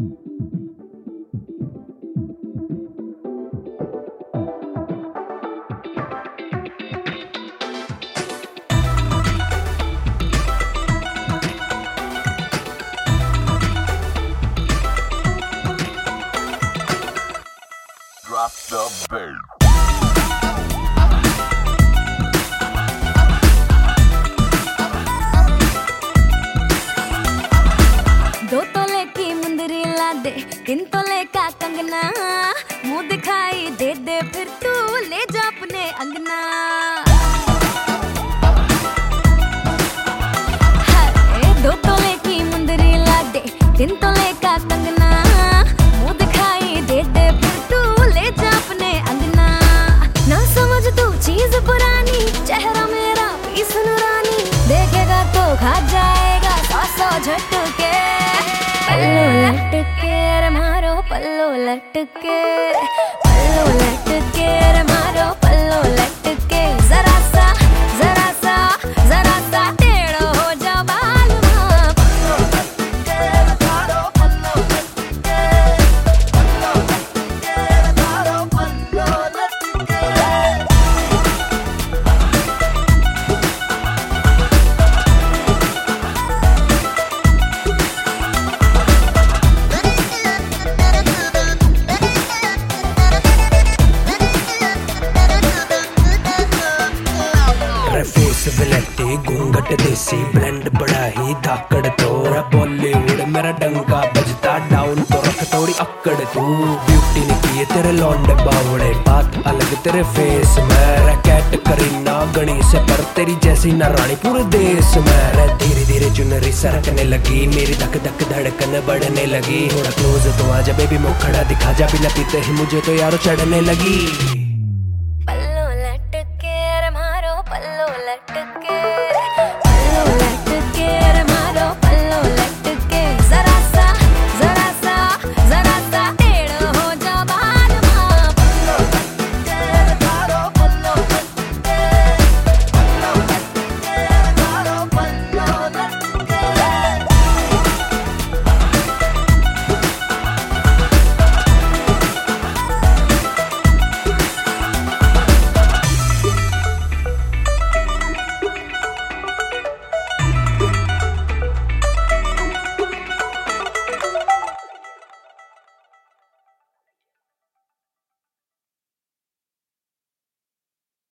Drop the bass. ला दे तीन तोले का कंगना। मुँह दिखाई दे दे फिर तू ले जा अपने अंगना। दो की मुंदरी ला दे तीन तोले का कंगना। मुँह दिखाई दे दे फिर तू ले जा अपने अंगना। ना समझ तू चीज़ पुरानी, चेहरा मेरा पीस देखेगा तो खा जाएगा सौ सौ झटके। பல்லு லட்டுக்கு மாறோ பல்லு லட்டுக்கு फेस विलेटी घूंघट देसी ब्लेंड बड़ा ही धाकड़ तोरा बॉलीवुड मेरा डंका बजता डाउन तो रख थोड़ी अक्कड़ तू ब्यूटी ने किए तेरे लौंडे बावड़े बात अलग तेरे फेस में रैकेट करीना गणी से पर तेरी जैसी न रानी पूरे देश में धीरे धीरे चुनरी सरकने लगी मेरी धक धक धड़कन बढ़ने लगी थोड़ा क्लोज तो आजा बेबी मुखड़ा दिखा जा बिना पीते ही मुझे तो यारो चढ़ने लगी Okay.